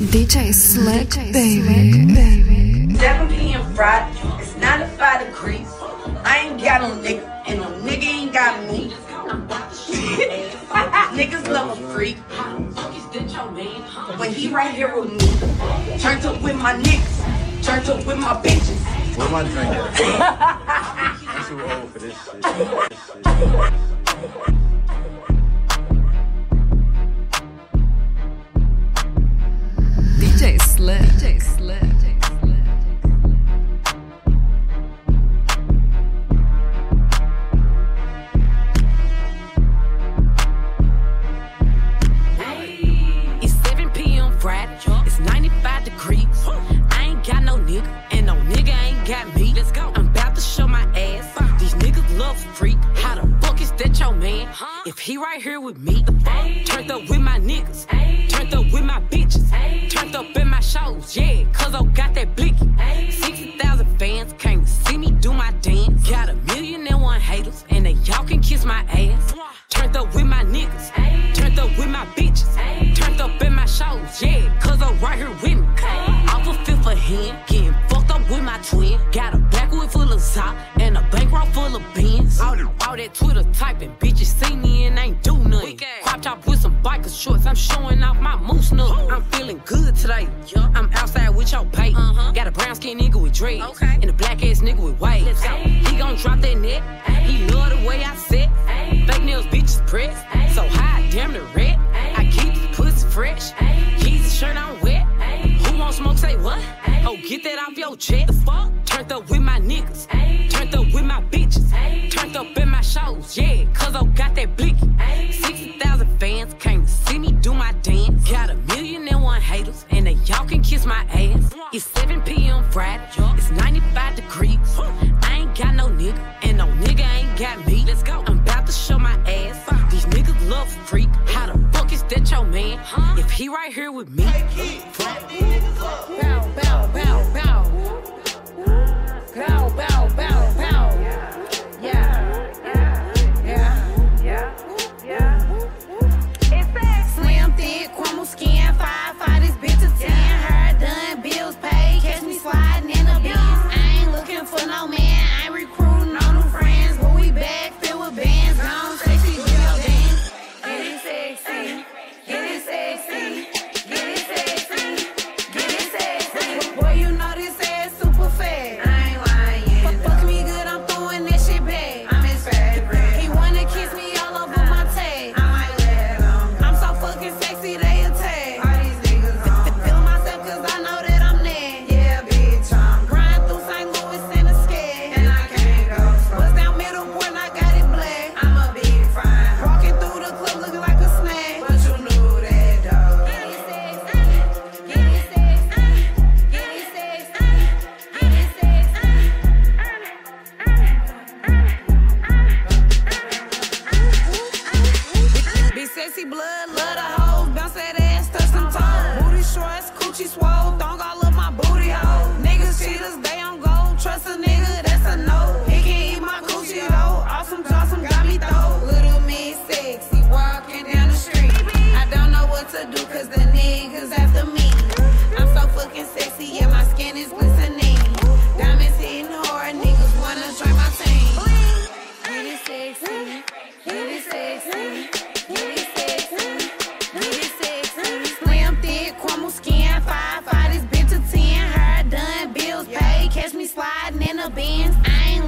DJ Slick, baby. baby. 7 p.m. Friday. It's 95 degrees. I ain't got no nigga, and no nigga ain't got me. Niggas love a freak. But he right here with me. Turned up with my niggas. Turned up with my bitches. Where my drink at? I'm too old for this shit. DJ Slick. DJ Slick. It's 7 p.m. Friday. It's 95 degrees. I ain't got no nigga, and no nigga ain't got me. Let's go. I'm about to show my ass. These niggas love freak. How the fuck is that your man? If he right here with me, turned up with my niggas, turned up with my bitches, turned up in my shows, yeah, cause I got that blicky. 60,000 fans came to see me do my dance. Got a million and one haters, and they y'all can kiss my ass. Turned up with my niggas, turned up with my bitches, turned up in my shows, yeah, cause I'm right here with me. Off a fifth of hand, getting fucked up with my twin. Got a backwood full of sock and a bankroll full of beans. All, all that Twitter typing, bitches see I'm showing off my moose nut. I'm feeling good today. I'm outside with your bait. Got a brown skin nigga with dreads, and a black ass nigga with waves. He gon' drop that net. He love the way I sit. Fake nails, bitches press. So high, damn the red. I keep this pussy fresh. Yeezy shirt on wet. Who want smoke? Say what? Oh, get that off your chest. The fuck? Turned up with my niggas. Turned up with my bitches. Turned up in my shows. Yeah, cause I got that blicky. Can kiss my ass. It's 7 p.m. Friday. It's 95 degrees. I ain't got no nigga, and no nigga ain't got me. Let's go. I'm about to show my ass. These niggas love freak. How the fuck is that your man? If he right here with me.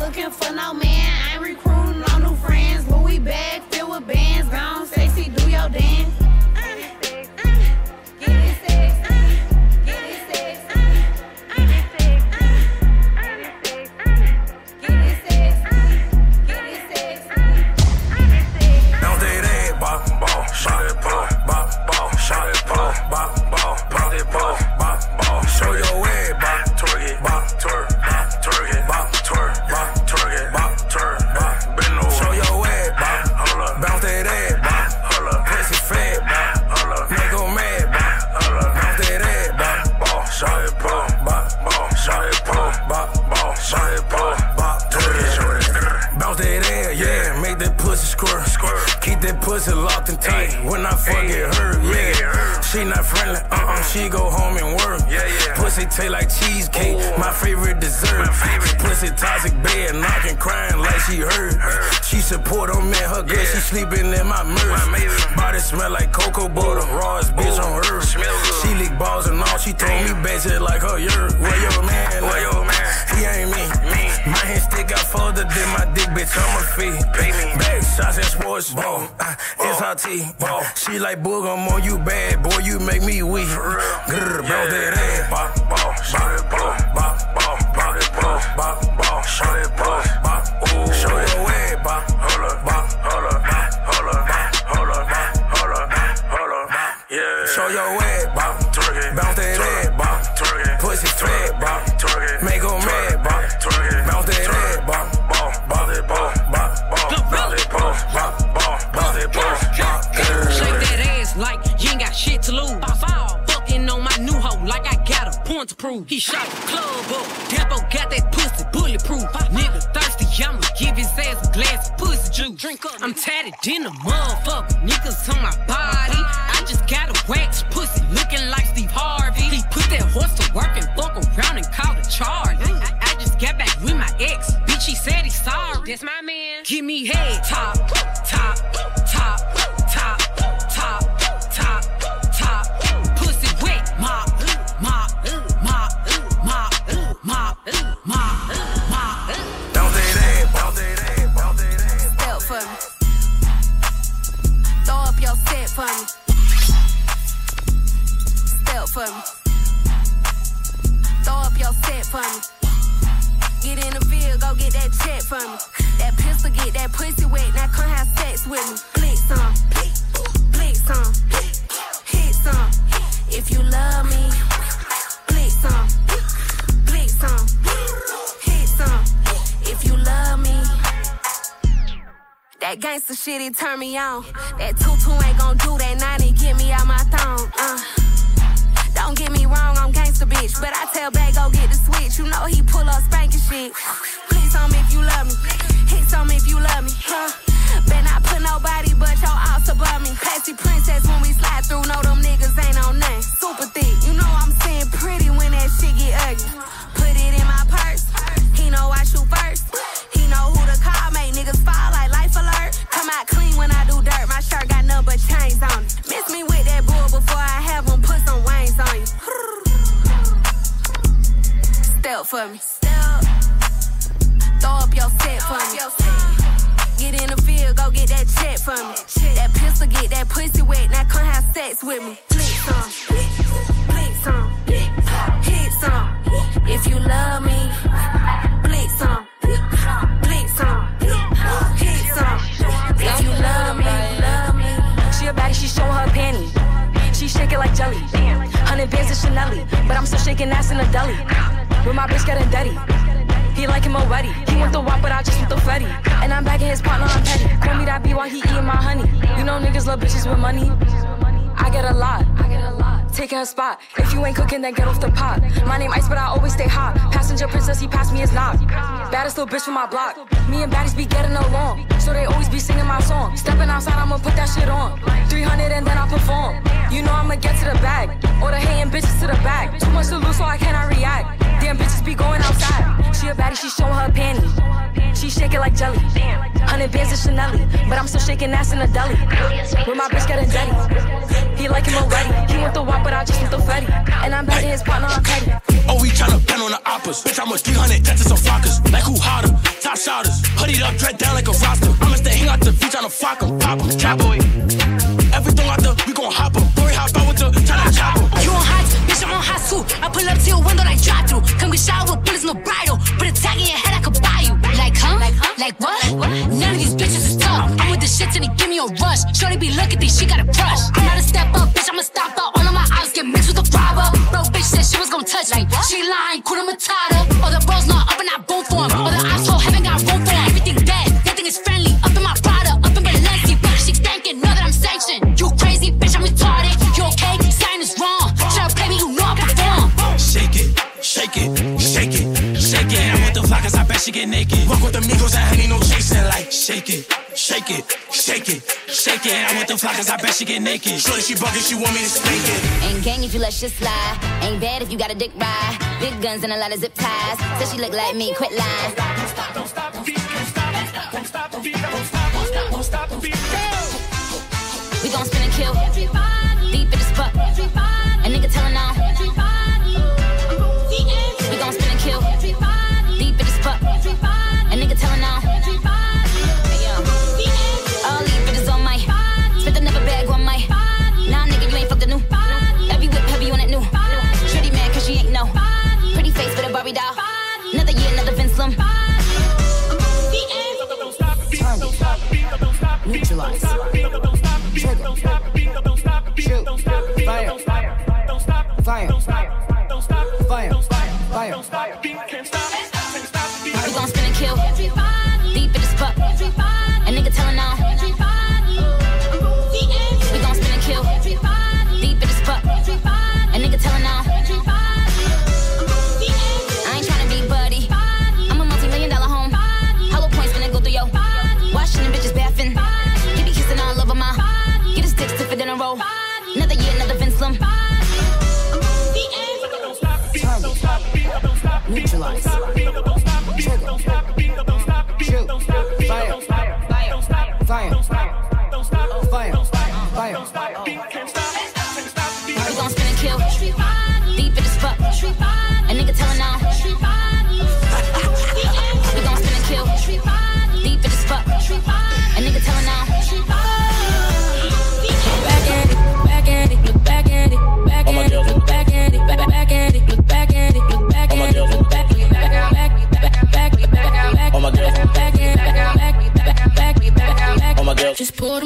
looking for no man. I ain't recruiting no new friends. Louis bag filled with bands. Gone sexy, do your dance. Taste like cheesecake, my favorite dessert. My favorite. Pussy toxic bed, knocking, crying like she hurt. She support on me, her girl, she sleeping in my My merch. Body smell like cocoa butter, rawest bitch on. Smell. She lick balls and all, she told me shit like her yurt. Where your man? Where your man? He ain't me. Me. My hand stick out further than my dick, bitch. I'm a fee. Pay me. Back shots and sports ball. Ah, SRT. Ball. She like boog, I'm on you bad. Boy, you make me weak. Grr, bounce that ass. Bop, Ball, show that ball, bop, I'm tatted in the motherfucker. Niggas on my body. I just got a wax pussy looking like Steve Harvey. He put that horse to work and fuck around and called a charge. I, I just got back with my ex. Bitch, he said he's sorry. That's my man. Give me head top, top, for me. Throw up your set for me. Get in the field, go get that check for me. That pistol get that pussy wet, now come have sex with me. Blick some, blick some, hit some. If you love me, blick some, blick some, hit some. If you love me. That gangster shit, it turn me on. That tutu ain't gon' do that 90, get me out my thong. Uh. Don't get me wrong, I'm gangster bitch. But I tell Bay go get the switch. You know he pull up spanking shit. Please tell me if you love me. Hit some if you love me. Huh? Bet not put nobody but your ass above me. Classy princess when we slide through. Know them niggas ain't on that for me. That pistol get that pussy wet, now come have sex with me. Flick some, flick some, hit some. If you love me, flick some, flick some, hit some. If you love me, love me. She a baddie, she showing her panties. She shake it like jelly. Hundred bands of Chanel, but I'm still shaking ass in a deli. With my bitch getting dirty. He like him already. He want the wop, but I just want the fetty. And I'm back in his partner, I'm petty. Call me that B while he eating my honey. You know niggas love bitches with money. I get a lot. I get a lot. Taking her spot. If you ain't cooking, then get off the pot. My name Ice, but I always stay hot. Passenger princess, he passed me his knock. Baddest little bitch from my block. Me and baddies be getting along. So they always be singing my song. Stepping outside, I'ma put that shit on. 300 and then I perform. You know I'ma get to the bag. Or the hating bitches to the back. Too much to lose, so I cannot react. Damn bitches be going outside. She a baddie, she showing her panties. She shake it like jelly. Hundred bands of Chanel, but I'm still shaking ass in a deli. With my bitch getting dirty. He like him already. He want the wop, but I just want the fetty. And I'm to his partner, I'm petty. Oh, we tryna bend on the oppas. Bitch, I'm a 300 death to some flockers. Like who hotter? Top shotters. Hoodied up, dread down like a roster. I'ma stay hang out the beach tryna flock 'em. Pop 'em. Cowboy. Everything out there, we gon' hop 'em. Bitch, I'm on hot too. I pull up to your window like drive through. Come get shot with bullets, no bridle. Put a tag in your head, I could buy you. Like, huh? Like, huh? Like what? None of these bitches is tough. I'm with the shits and they give me a rush. Shorty be looking, at these, she got a crush. I'm not a step up, bitch, I'm a stop up. All of my eyes get mixed with the robber. Bro, bitch said she was gonna touch me. She lying, Kuna Matata. All the bros not up and I boom she get naked. Walk with amigos and honey, no chasing. Like, shake it, shake it, shake it, shake it. I want them fly, cause I bet she get naked. Shorty, she bugging, she want me to spank it. Ain't gang if you let shit slide. Ain't bad if you got a dick ride. Big guns and a lot of zip ties. Said she look like me, quit lying. Don't stop, don't stop, don't stop, don't stop, don't stop, don't stop, don't stop, don't stop. We gon' spin and kill. Deep can't stop. por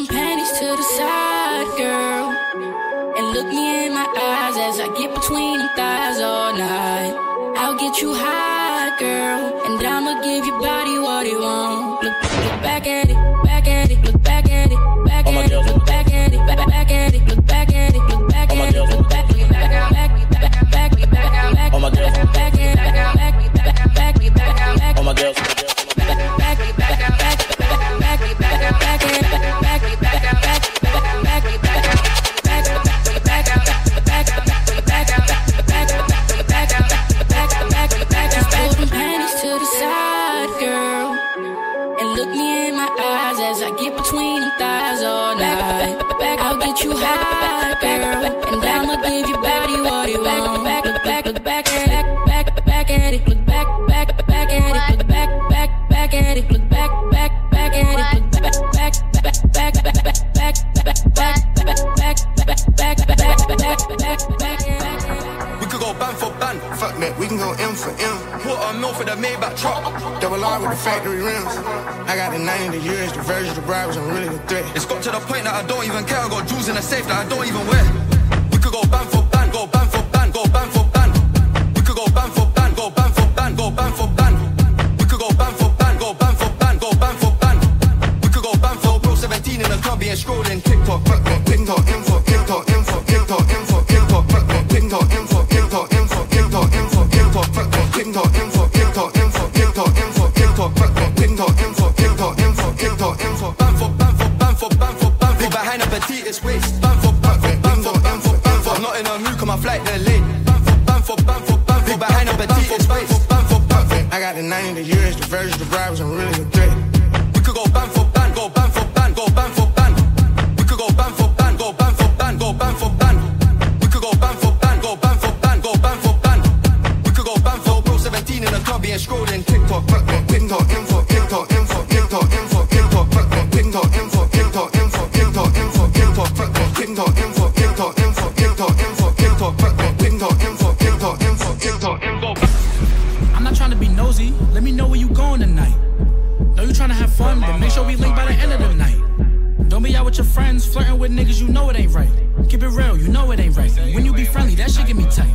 we link by the end of the night. Don't be out with your friends, flirting with niggas you know it ain't right. Keep it real, you know it ain't right. When you be friendly, that shit get me tight.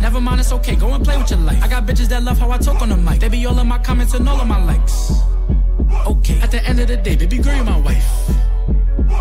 Never mind, it's okay. Go and play with your life. I got bitches that love how I talk on the mic. They be all in my comments and all of my likes. Okay, at the end of the day, baby girl, you my wife.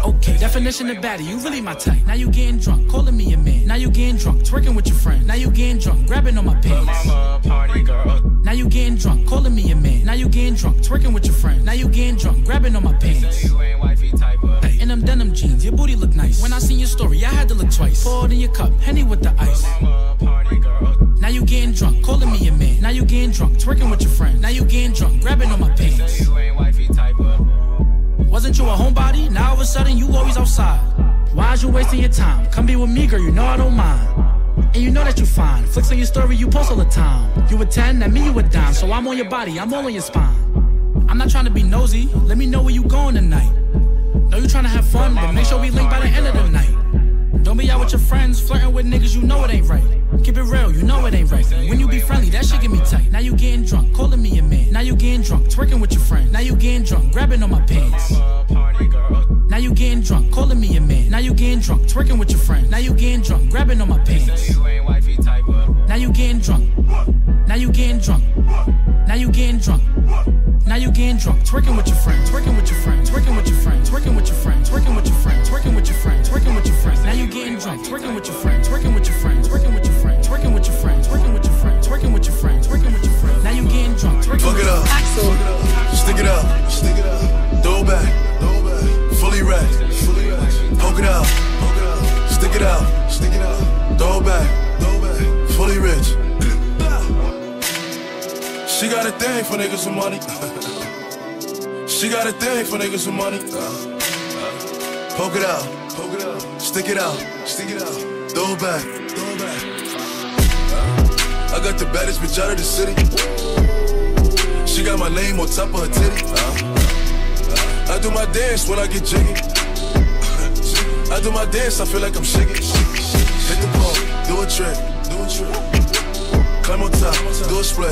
Okay, definition of baddie, you really my type. Now you getting drunk, calling me a man. Now you you getting drunk, twerking with your friends. Now you getting drunk, grabbing on my pants. Mama, party girl. Now you getting drunk, calling me a man. Now you getting drunk, twerking with your friends. Now you getting drunk, grabbing on my pants. You ain't wifey type of. Hey, in them denim jeans, your booty look nice. When I seen your story, I had to look twice. Pour it in your cup, henny with the ice. Mama, party girl. Now you getting drunk, calling me a man. Now you getting drunk, twerking with your friends. Now you getting drunk, grabbing on my pants. Wasn't you a homebody? Now all of a sudden you always outside. Why's you wasting your time? Come be with me, girl, you know I don't mind. And you know that you fine. Flicks on your story, you post all the time. You a 10, that me you a dime. So I'm on your body, I'm all on your spine. I'm not trying to be nosy. Let me know where you going tonight. Know you trying to have fun, but make sure we link by the end of the night. Don't be out with your friends, flirting with niggas you know it ain't right. Keep it real, you know it ain't right. When you be friendly, that shit get me tight. Now you getting drunk, calling me a man. Now you getting drunk, twerking with your friends. Now you getting drunk, grabbing on my pants. Now you getting drunk, calling me a man. Now you getting drunk, twerking with your friends. Now you getting drunk, grabbing on my pants. Now you getting drunk. Now you getting drunk. Now you getting drunk. Now you getting drunk, twerking with your friends, twerking with your friends, twerking with your friends, twerking with your friends, twerking with your friends, twerking with your friends, twerking with your friends. Getting drunk, twerking with your friends, twerking with your friends, twerking with your friends, twerking with your friends, twerking with your friends, twerking with your friends, twerking with your friends. Now you getting drunk, twerking Fuck it up. Stick it up. Stick it up. Throw it back. Fully wrapped. Poke it out. Stick it out. Stick it out. Throw it back. Fully rich. She got a thing for niggas with money. she got a thing for niggas with money. Poke it out. Poke it out. Stick it out. Stick it out. Throw it back. Throw it back. I got the baddest bitch out of the city. She got my name on top of her titty. Uh, I do my dance when I get jiggy. I do my dance, I feel like I'm shiggy. Hit the pole, do a trick, do a trick. Climb on top, do a split.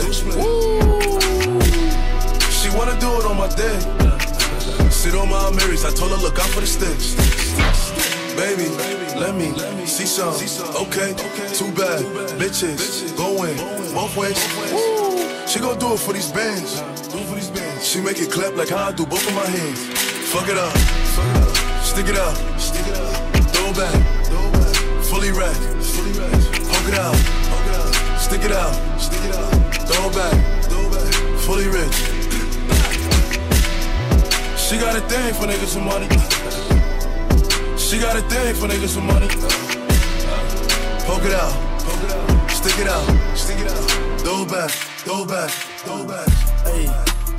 She wanna do it on my day. Sit on my Marys, I told her look out for the sticks. Baby, let me see some. Okay, too bad. Bitches, going both ways. She gon' do it for these bands. She make it clap like how I do both of my hands. Fuck it up. Stick it up. Throw it back. Fully wrapped. Poke it out. Stick it out. Throw it back. Fully rich. She got a thing for niggas with money. She got a thing for niggas with money. Poke it out. Stick it out. Stick it out. Throw back. Throw back. Throw back. Hey,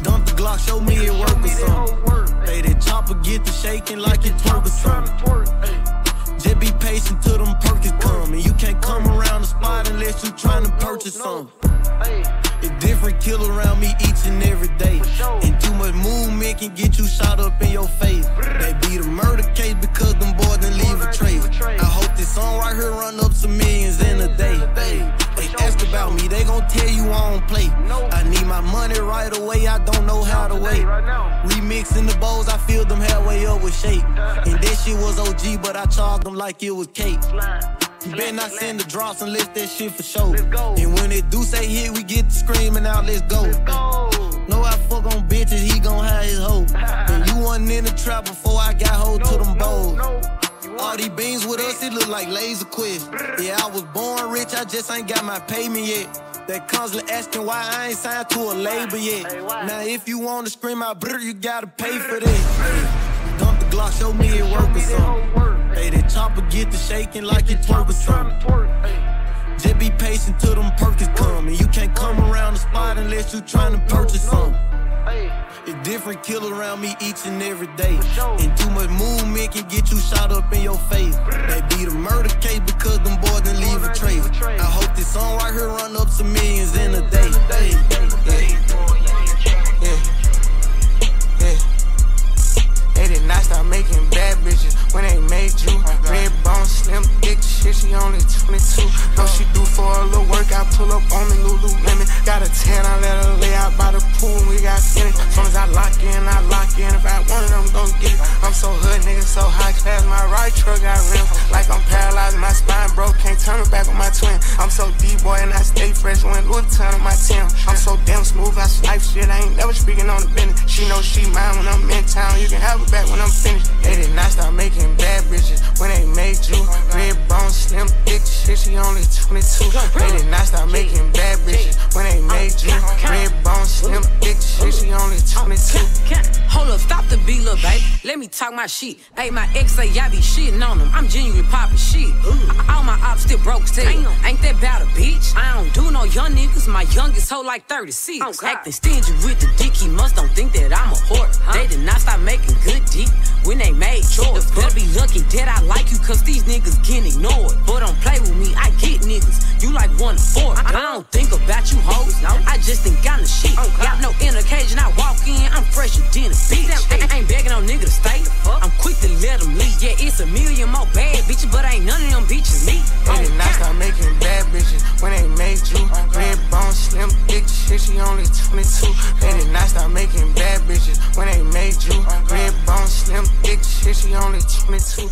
dump the Glock, show me it work or something. Hey, that chopper get to shaking like it twerk or something. Just be patient till them perkins come. And you can't come around the spot unless you tryna purchase something. It's different kill around me each and every day. And too much movement can get you shot up in your face. They beat a murder case because them boys didn't leave a trace. I hope this song right here run up some millions in a day. They ask about me, they gon' tell you I don't play. I need my money right away, I don't know how to wait. Remixing the bowls, I filled them halfway up with shake. And that shit was OG, but I charged them like it was cake. You better not send the drops and unless that shit for show. And when they do say hit, we get to screaming out, let's go. Know I fuck on bitches, he gon' have his hoe. And you wasn't in the trap before I got hold to them bowls. All these beans with us, it look like laser quest. Yeah, I was born rich, I just ain't got my payment yet. They constantly asking why I ain't signed to a label yet. Now, if you wanna scream out brr, you gotta pay for that. Dump the Glock, show me it work or something. Hey, that chopper get to shaking like it twerk or something. Just be patient till them perkins come. And you can't come around the spot unless you tryna purchase something. It's different kill around me each and every day. And too much movement can get you shot up in your face. They beat a murder case because them boys didn't leave a trace. I hope this song right here run up some millions in a day. Hey. Yeah. Yeah. They did not stop making bad bitches when they made you. Red bone, slim, thick shit, she only 22. No, she do for a little work, I pull up on me, Lululemon. Got a 10, I let her lay out by the pool, we got finished. As soon as I lock in, I lock in. If I want it, I'm gon' get it. I'm so hood, nigga, so high class. My right truck got rims. Like I'm paralyzed, my spine broke, can't turn it back on my twin. I'm so D-boy and I stay fresh when Louis turn on my Tim. I'm so damn smooth, I snipe shit, I ain't never speaking on the business. She know she mine when I'm in town, you can have it back when I'm finished. They did not stop making bad bitches when they made you. Red bone, slim, thick shit, They did not stop making bad bitches when they made you. Red bone, slim, thick shit, she only 22. Hold up, stop the beat, little baby. Let me talk my shit. Hey, my ex say I be shitting on them. I'm genuine poppin' shit. All my ops still broke still. Ain't that about a bitch? I don't do no young niggas. My youngest hoe like 36. Acting stingy with the dick, he must don't think that I'm a whore. They did not stop making good dick when they made choice. Better be lucky that I like you, cause these niggas getting ignored. But don't play with me, I get niggas. You like one to four. I don't think about you hoes. I just think I'm the shit. Got no inner cage and I walk in, I'm fresher than a bitch. I ain't begging no nigga to stay. I'm quick to let them leave. Yeah, it's a million more bad bitches, but ain't none of them bitches me. They did not stop making bad bitches when they made you. Red bone, slim, thick shit, she only 22. They did not stop making bad bitches when they made you. Red shit, she only 22.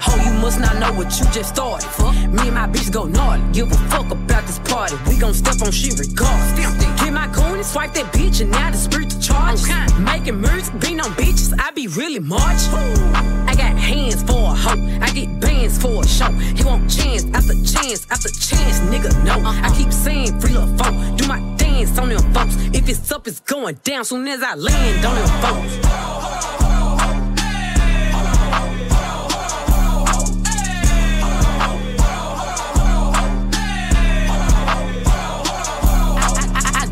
Ho, you must not know what you just started. Fuck. Me and my bitch go gnarly. Give a fuck about this party. We gon' step on shit regardless. Get my coin and swipe that bitch and now the spirit to charge. Making moves, being on bitches, I be really march. I got hands for a hoe. I get bands for a show. He want chance after chance after chance, nigga. No, I keep saying free little folk. Do my dance on them folks. If it's up, it's going down soon as I land on them folks. I.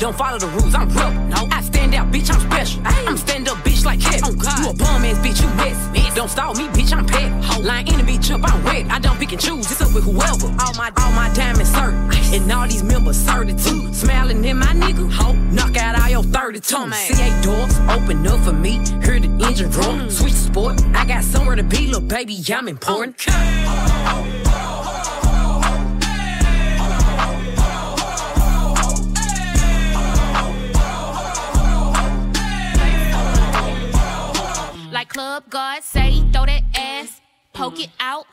Don't follow the rules, I'm rough. No, I stand out, bitch, I'm special. I'm stand up, bitch, like Cat. Oh, you a bum ass bitch, you mess. Don't stall me, bitch, I'm pet. Oh. In the bitch up, I'm wet. I don't pick and choose, it's up with whoever. All my, all my diamonds hurt. And all these members 32. Smiling in my nigga, ho. Knock out all your 32. C8 doors, open up for me. Hear the engine roar. Mm. Switch sport, I got somewhere to be, little baby, I'm important. Like Club God say, throw that ass, poke it out.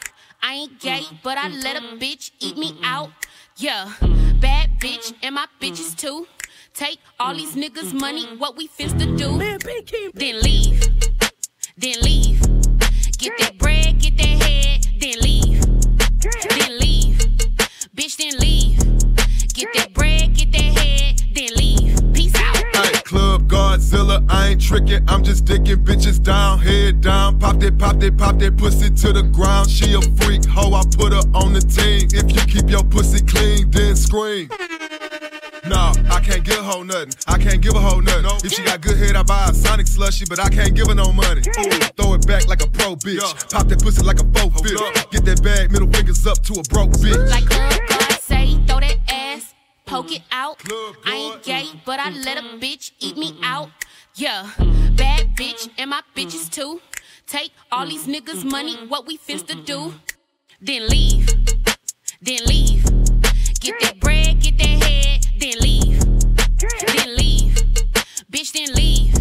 I ain't gay, but I let a bitch eat me out. Yeah, bad bitch, and my bitches too. Take all these niggas' money, what we finna do. Then leave, then leave. Get that bread, get that head, then leave. Then leave, bitch, then leave. Get that bread, get that head, Godzilla, I ain't tricking, I'm just dicking bitches down, head down. Pop that, pop that, pop that pussy to the ground. She a freak, hoe, I put her on the team. If you keep your pussy clean, then scream. No, I can't give a hoe nothing. I can't give a hoe nothing. If she got good head, I buy a Sonic slushy, but I can't give her no money. Ooh, throw it back like a pro bitch. Pop that pussy like a faux fish. Get that bag, middle fingers up to a broke bitch. Like poke it out. I ain't gay, but I let a bitch eat me out. Yeah, bad bitch, and my bitches too. Take all these niggas' money, what we finna do. Then leave, then leave. Get that bread, get that head, then leave. Then leave, bitch, then leave.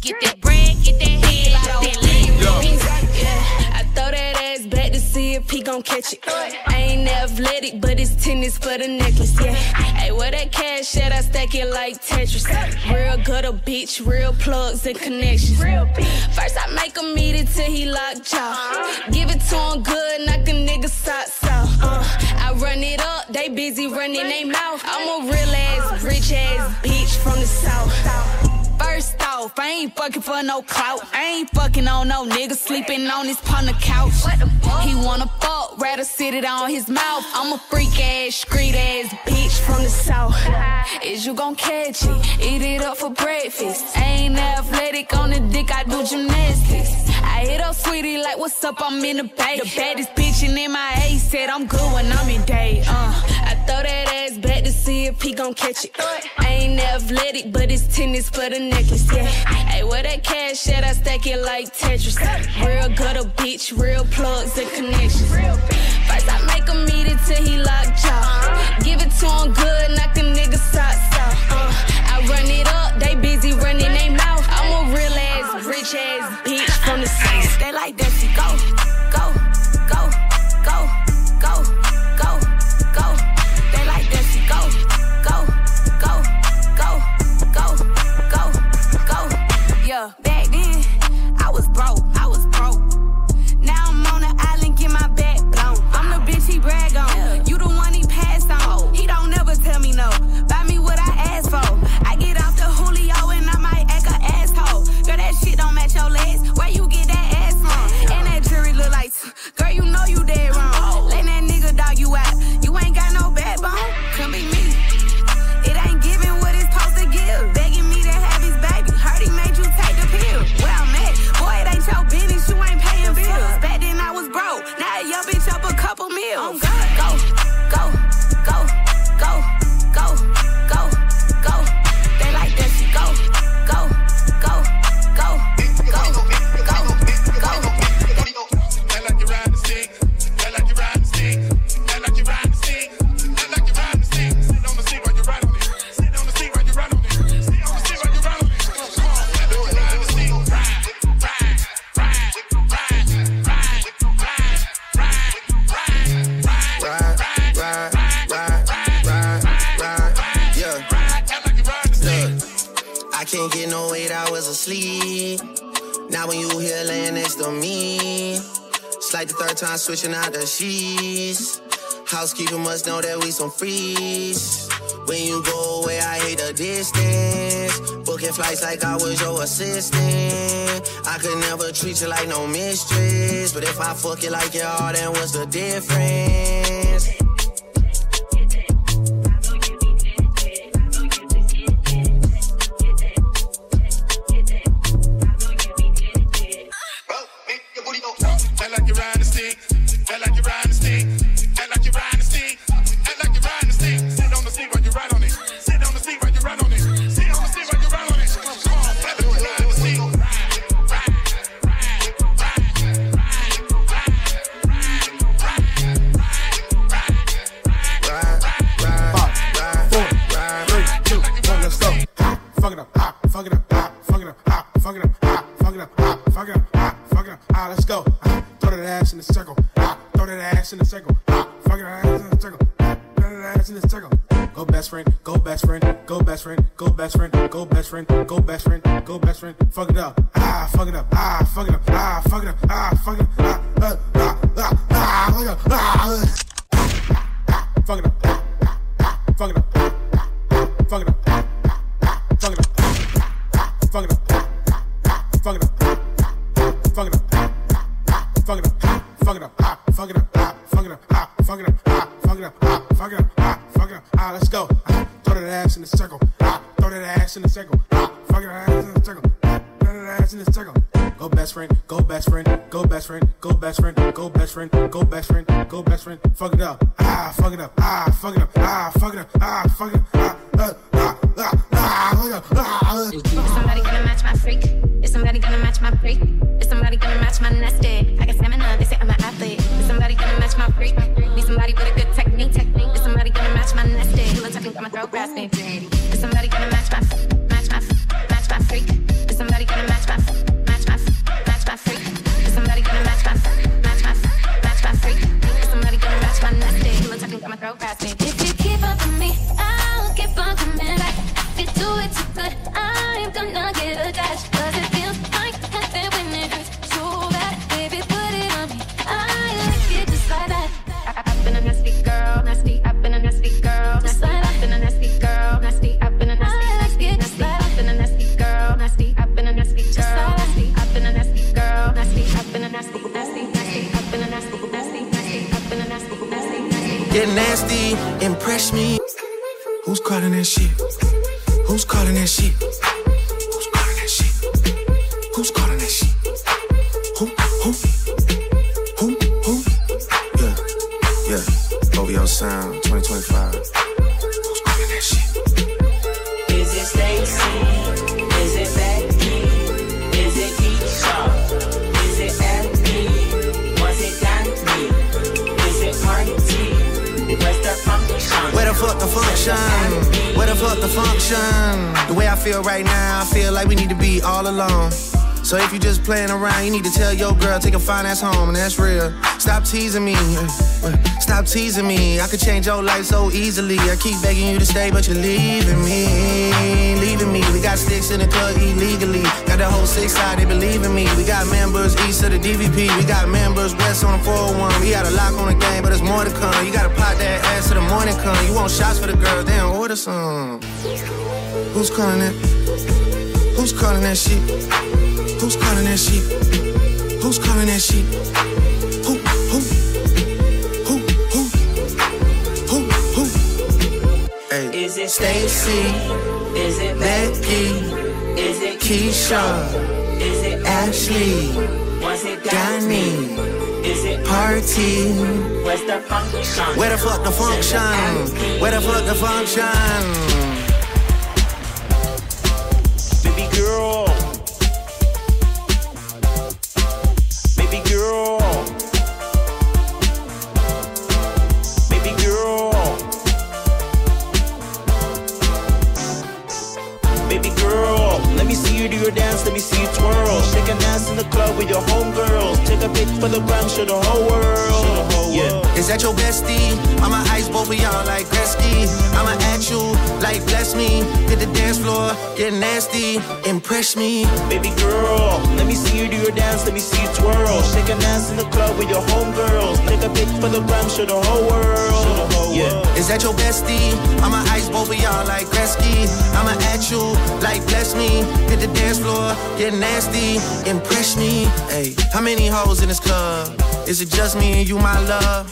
Get that bread, get that head, then leave. If he gon' catch it. I ain't athletic, but it's tennis for the necklace. Yeah, hey, where that cash at? I stack it like Tetris. Real good, a bitch, real plugs and connections. First, I make him eat it till he lock jaw. Give it to him good, knock a nigga socks off. Uh, I run it up, they busy running they mouth. I'm a real ass, rich ass bitch from the south. First off, I ain't fucking for no clout. I ain't fucking on no nigga sleeping on his partner couch. He wanna fuck, rather sit it on his mouth. I'm a freak ass, street ass bitch from the south. Is you gon' catch it? Eat it up for breakfast. I ain't athletic on the dick, I do gymnastics. I hit up sweetie like, what's up? I'm in the bay. The baddest bitch in MIA said I'm good when I'm in day. Uh, I throw that ass back to see if he gon' catch it. I ain't athletic, but it's tennis for the necklace. Yeah. Hey, where that cash at? I stack it like Tetris. Real a bitch, real plugs and connections. First, I make him eat it till he lock jaw. Give it to him good, knock a nigga socks off. Uh, I run it up, they busy running they mouth. I'm a real ass, rich ass bitch from the south. They like that, she go, some freeze. When you go away, I hate the distance. Booking flights like I was your assistant. I could never treat you like no mistress. But if I fuck you like you all, then what's the difference? nasty. Impress me. Who's calling that shit? Who's calling that shit? feel right now, I feel like we need to be all alone. So if you just playing around, you need to tell your girl, take a fine ass home, and that's real. Stop teasing me, uh, uh, stop teasing me. I could change your life so easily. I keep begging you to stay, but you're leaving me, leaving me. We got sticks in the club illegally. Got the whole six side, they believe in me. We got members east of the DVP. We got members west on the 401. We got a lock on the game, but there's more to come. You gotta pop that ass to the morning come. You want shots for the girl, then order some. Who's calling that? Who's calling that sheep? Who's calling that sheep? Who's calling that sheep? Who, who? Who, who? Who, who? Hey. Is it Stacy? Is it Becky? Is it Keisha? Is it Ashley? Was it Donnie? Is it party? Where's the function? Where the fuck the function? Where the fuck the function? your dance, let me see you twirl. Shake an ass in the club with your homegirls. Take a pic for the gram, show the whole world. Yeah. Is that your bestie? I'ma ice both of y'all like Gretzky. I'ma at you like bless me. Hit the dance floor, get nasty, impress me. Baby girl, let me see you do your dance, let me see you twirl. Shake an ass in the club with your homegirls. Take a pic for the gram, show the whole world. Yeah. Is that your bestie? I'ma ice both of y'all like Gretzky. I'ma at you like bless me. Hit the dance floor get nasty, impress me. Hey, how many hoes in this club? Is it just me and you, my love?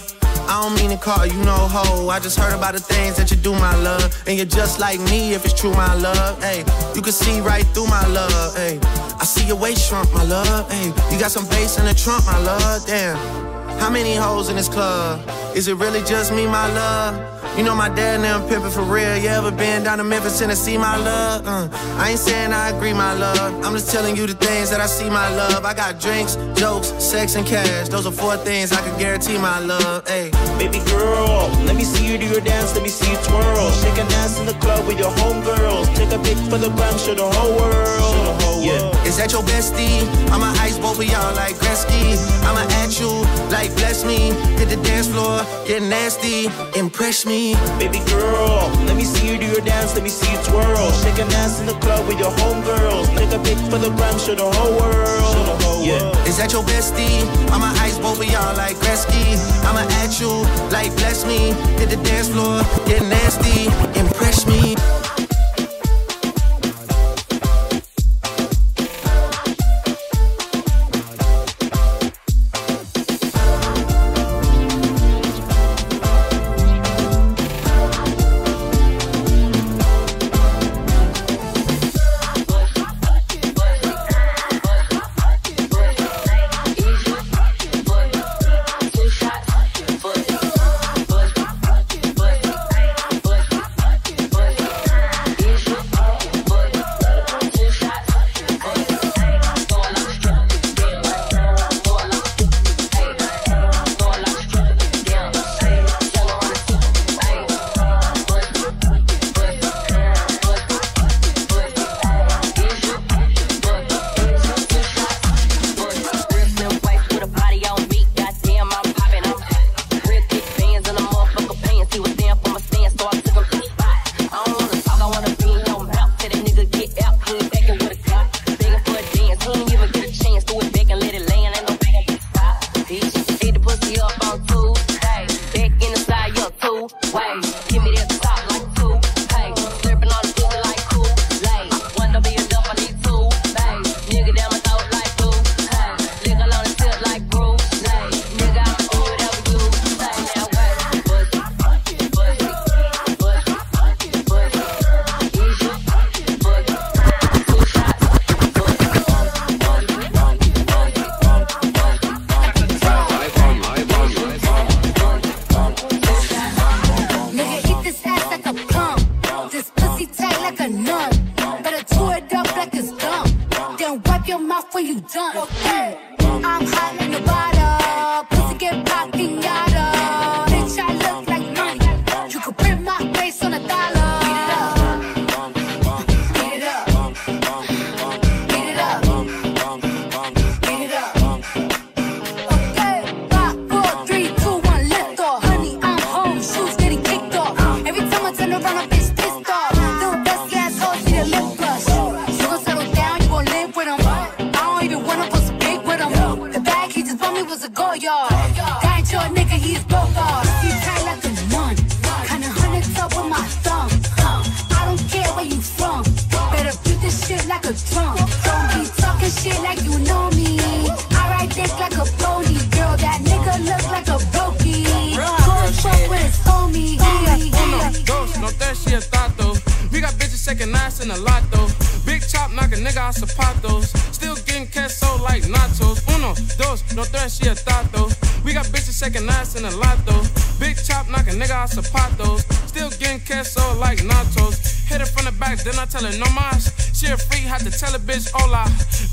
I don't mean to call you no hoe. I just heard about the things that you do, my love. And you're just like me if it's true, my love. Hey, you can see right through my love. Hey, I see your waist shrunk, my love. Hey, you got some bass in the trunk, my love. Damn. How many hoes in this club? Is it really just me, my love? You know my dad and them pimpin' for real. You ever been down to Memphis, Tennessee, my love? Uh, I ain't saying I agree, my love. I'm just telling you the things that I see, my love. I got drinks, jokes, sex, and cash. Those are four things I can guarantee, my love. Hey, Baby girl, let me see you do your dance, let me see you twirl. Shake an ass in the club with your homegirls. Take a pic for the gram, show the whole world. Yeah. Is that your bestie? I'ma ice both of y'all like Gretzky. I'ma at you like bless me. Hit the dance floor, get nasty, impress me. Baby girl, let me see you do your dance, let me see you twirl. Shake an ass in the club with your homegirls. Take a pic for the gram, show the whole world. Yeah. Is that your bestie? I'ma ice both of y'all like Gretzky. I'ma at you like bless me. Hit the dance floor, get nasty, impress me. Out zapatos. Still getting queso like nachos. Uno, dos, no tres, she a though. We got bitches shaking ass in a lot though. Big chop knock a nigga out zapatos. Still getting queso like nachos. Hit her from the back, then I tell her no mas. She a freak, had to tell a bitch hola.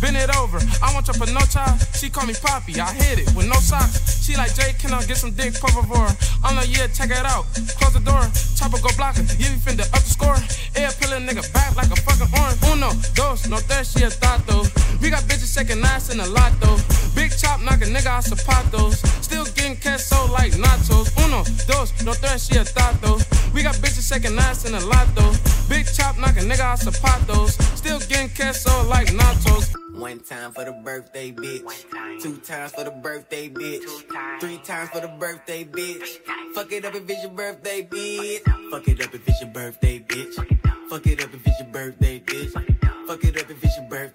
Bend it over, I want your panocha. She call me Poppy, I hit it with no socks. She like Jay, can I get some dick, por favor? I'm like, yeah, check it out. Close the door, chopper go block it. Yeah, we finna up the score. Air pillar nigga back like a fucking orange. Uno, dos, no tres, she a thought though. We got bitches shaking ass in a lot though. Big chop knock a nigga out zapatos. Still getting queso like nachos. Uno, dos, no tres, she a thought though. We got bitches shaking ass in a lot though. Big chop knock a nigga out zapatos. Still getting queso like nachos. One time for the birthday bitch. Two times for the birthday bitch. Three times for the birthday bitch. Fuck it up if it's your birthday bitch. Fuck it up if it's your birthday bitch. Fuck it up if it's your birthday bitch. Fuck it up if it's your birthday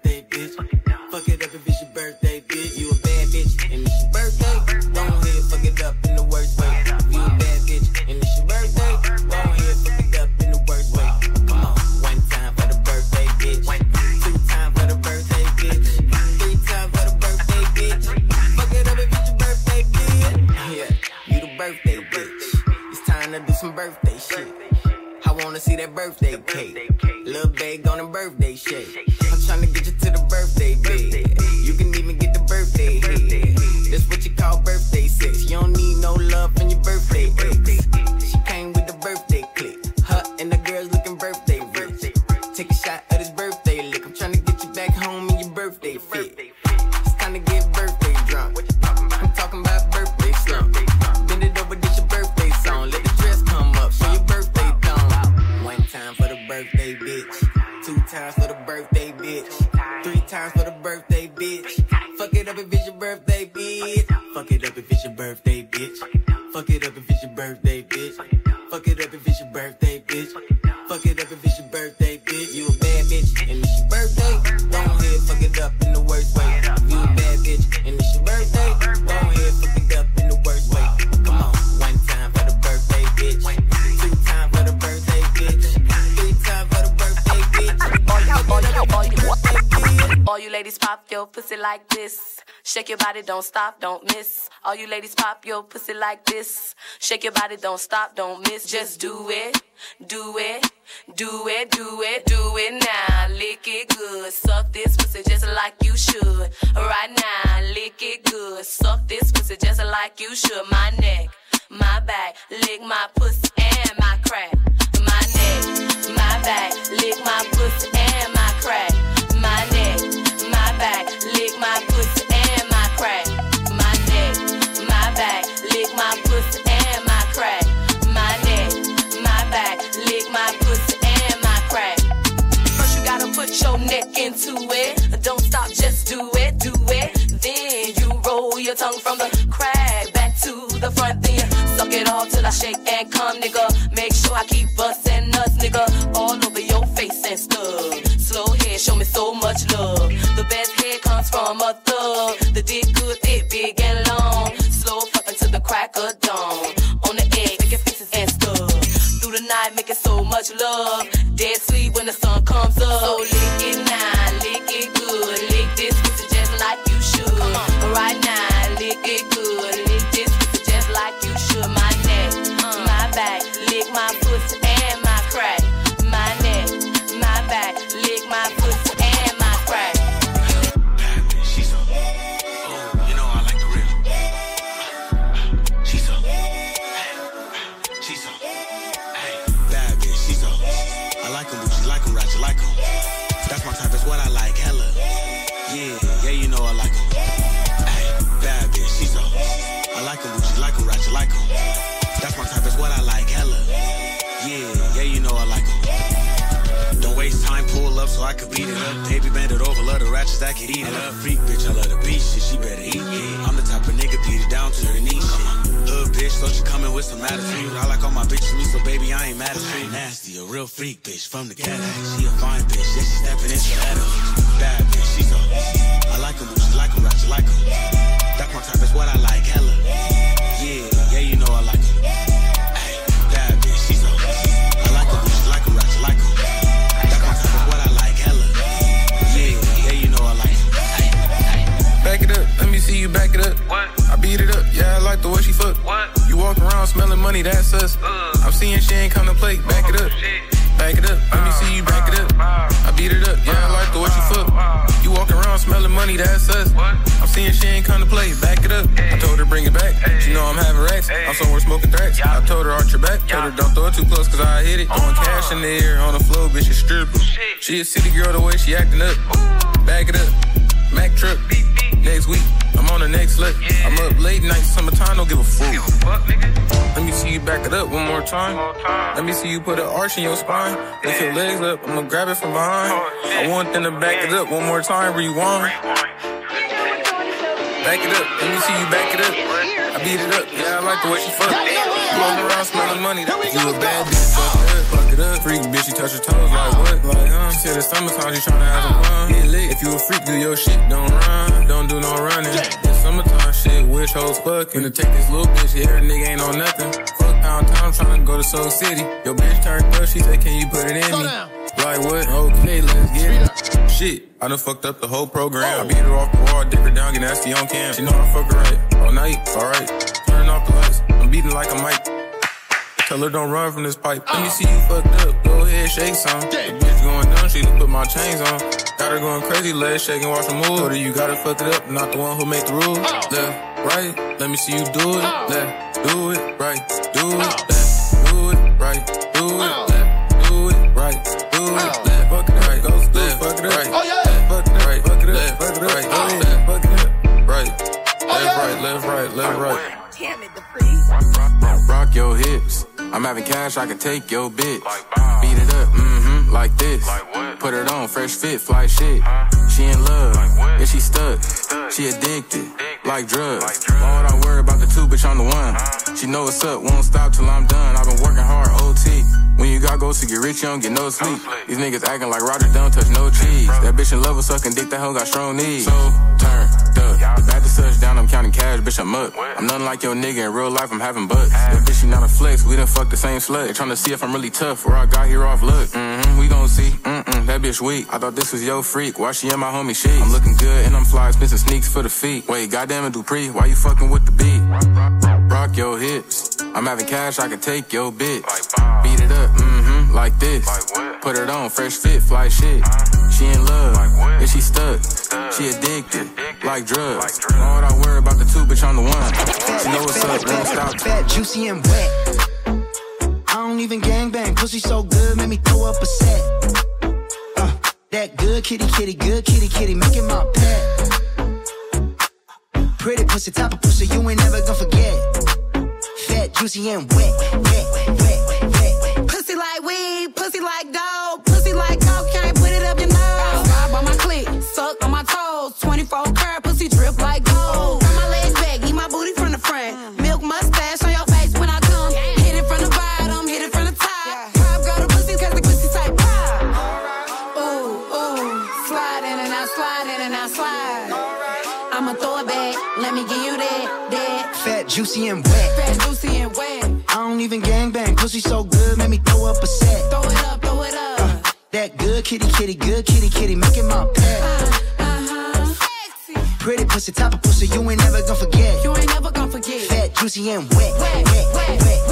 birthday cake. Little bag on a birthday shake. Don't stop, don't miss. All you ladies pop your pussy like this. Shake your body, don't stop, don't miss. Just do it, do it, do it, do it, do it now. Lick it good, suck this pussy just like you should. Right now, lick it good, suck this pussy just like you should. My neck, my back, lick my pussy and my crack. My neck, my back, lick my pussy and my crack. My neck, my back, lick my my pussy and my crack. My neck, my back, lick my pussy and my crack. First you gotta put your neck into it. Don't stop, just do it, do it. Then you roll your tongue from the crack back to the front. Then you suck it all till I shake and come, nigga. Make sure I keep busting nuts, nigga, all over your face and stuff. Slow head, show me so much love. The best head comes from a thug. The dick good, crack of dawn. On the egg, making faces and stuff. Through the night, making so much love. Bitch from the cat She a fine bitch, yeah, she stepping into attitude. Bad bitch, she's so. I like 'em loose, she like 'em ratchet, like 'em. That's my type, it's what I like, hella. Yeah, yeah, you know I like 'em. Ay, bad bitch, she's so. I like 'em loose, she like 'em ratchet, like 'em. That's my type, it's what I like, hella. Yeah, yeah, you know I like 'em. Back it up, let me see you back it up. What? I beat it up, yeah, I like the way she fuck. What? You walk around smelling money, that's us. Uh. I'm seeing she ain't come to play, back it up. Oh, Back it up, let me see you back it up. I beat it up, yeah, I like the way you fuck. You walk around smelling money, that's us. I'm seeing she ain't come to play, back it up. I told her bring it back, she know I'm having racks. I'm somewhere smoking tracks. I told her arch your back, told her don't throw it too close cause I hit it. Throwing cash in the air on the floor, bitch, you stripper. She a city girl the way she acting up. Back it up. Mac trip. Next week, I'm on the next lick. I'm up late night, summertime, don't give a fuck. nigga. Let me see you back it up one more time. Let me see you put an arch in your spine. Lift your legs up, I'ma grab it from behind. Oh, I want them to back it up one more time, rewind. Back it up, let me see you back it up. I beat it up, yeah, I like the way she fuck. Blowing around, smelling money. You a bad bitch, fuck it up, fuck it up. Freak bitch, she touch her toes like what? Like, huh? She said it's summertime, she tryna have some fun. Get lit, if you a freak, do your shit, don't run. Don't do no running. It's summertime shit, wish hoes fuck. Gonna take this little bitch, yeah, her nigga ain't on nothing. Fuck pound town, tryna go to Soul City. Your bitch turned up, she said, can you put it in me? Like what? Okay, let's get it. Shit, I done fucked up the whole program. I beat her off the wall, dick her down, get nasty on cam. She know I fuck her right all night, alright. Turn off the lights, I'm beating like a mic. Tell her don't run from this pipe. Let me see you fucked up. Go ahead, shake some. The bitch going down, she done put my chains on. Got her going crazy, legs shaking, watch her move. Told her you gotta fuck it up, not the one who make the rules. Oh. Left, right, let me see you do it. Oh. Left, do it, right, do it. Oh. I'm having cash, I can take your bitch. Beat it up, mm-hmm, like this. Put it on, fresh fit, fly shit. She in love, yeah, she stuck. She addicted, like drugs. Why would I worry about the two, bitch, I'm the one. She know what's up, won't stop till I'm done. I've been working hard, OT. When you got goals to get rich, you don't get no sleep. These niggas acting like Roger don't touch no cheese. That bitch in love with sucking dick, that hoe got strong knees. So, turn, up. The bad to touch down, I'm counting cash, bitch, I'm up. I'm nothing like your nigga in real life, I'm having butts. That bitch, she not a flex, we done fuck the same slut. They tryna see if I'm really tough, or I got here off look. Mm-hmm, we gon' see. Mm-mm, that bitch weak. I thought this was your freak. Why she in my homie shit? I'm looking good and I'm fly, expensive sneaks for the feet. Wait, goddamn it, Dupree, why you fucking with the beat? Rock your hips. I'm having cash, I can take your bitch. Beat it up, mm-hmm, like this. Put it on, fresh fit, fly shit. She in love, and she stuck. She addicted, like drugs. Would I worry about the two, bitch, I'm the one. She know what's up, won't stop. Fat, juicy, and wet. I don't even gangbang. Pussy so good, make me throw up a set. Uh, that good kitty, kitty, good kitty, kitty, making my pet. Pretty pussy, top of pussy, you ain't never gonna forget. Fat, juicy, and wet, pussy like dog, pussy like cocaine, put it up your nose. Ride by my clit, suck on my toes, 24 karat pussy drip like gold. Turn my legs back, eat my booty from the front. Milk mustache on your face when I come. Hit it from the bottom, hit it from the top. Pop go to pussy cause the pussy type pop. Ooh, ooh, slide in and out, slide in and out, slide. I'ma throw it back, let me give you that, that. Fat, juicy, and wet. Fat, juicy, and wet. I don't even gangbang. Pussy so good, kitty, kitty, good kitty, kitty, making my pet. Pretty pussy, top of pussy, you ain't never gonna forget. You ain't never gonna forget. Fat, juicy, and wet. Wet, wet, wet, wet, wet,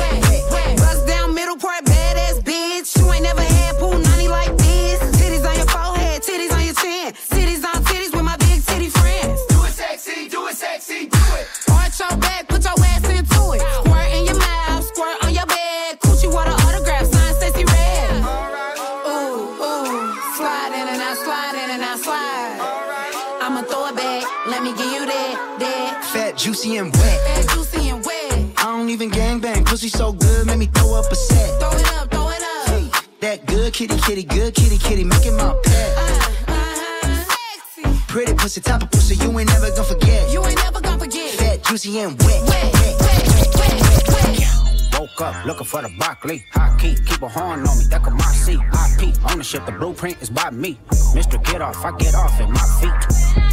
kitty, good kitty, kitty, making my pet. Pretty pussy, top of pussy, you ain't never gonna forget. You ain't never gonna forget. Fat, juicy, and wet. Woke up looking for the broccoli. High key, keep a horn on me, that could my seat. IP, ownership, the blueprint is by me. Mr. Get Off, I get off at my feet.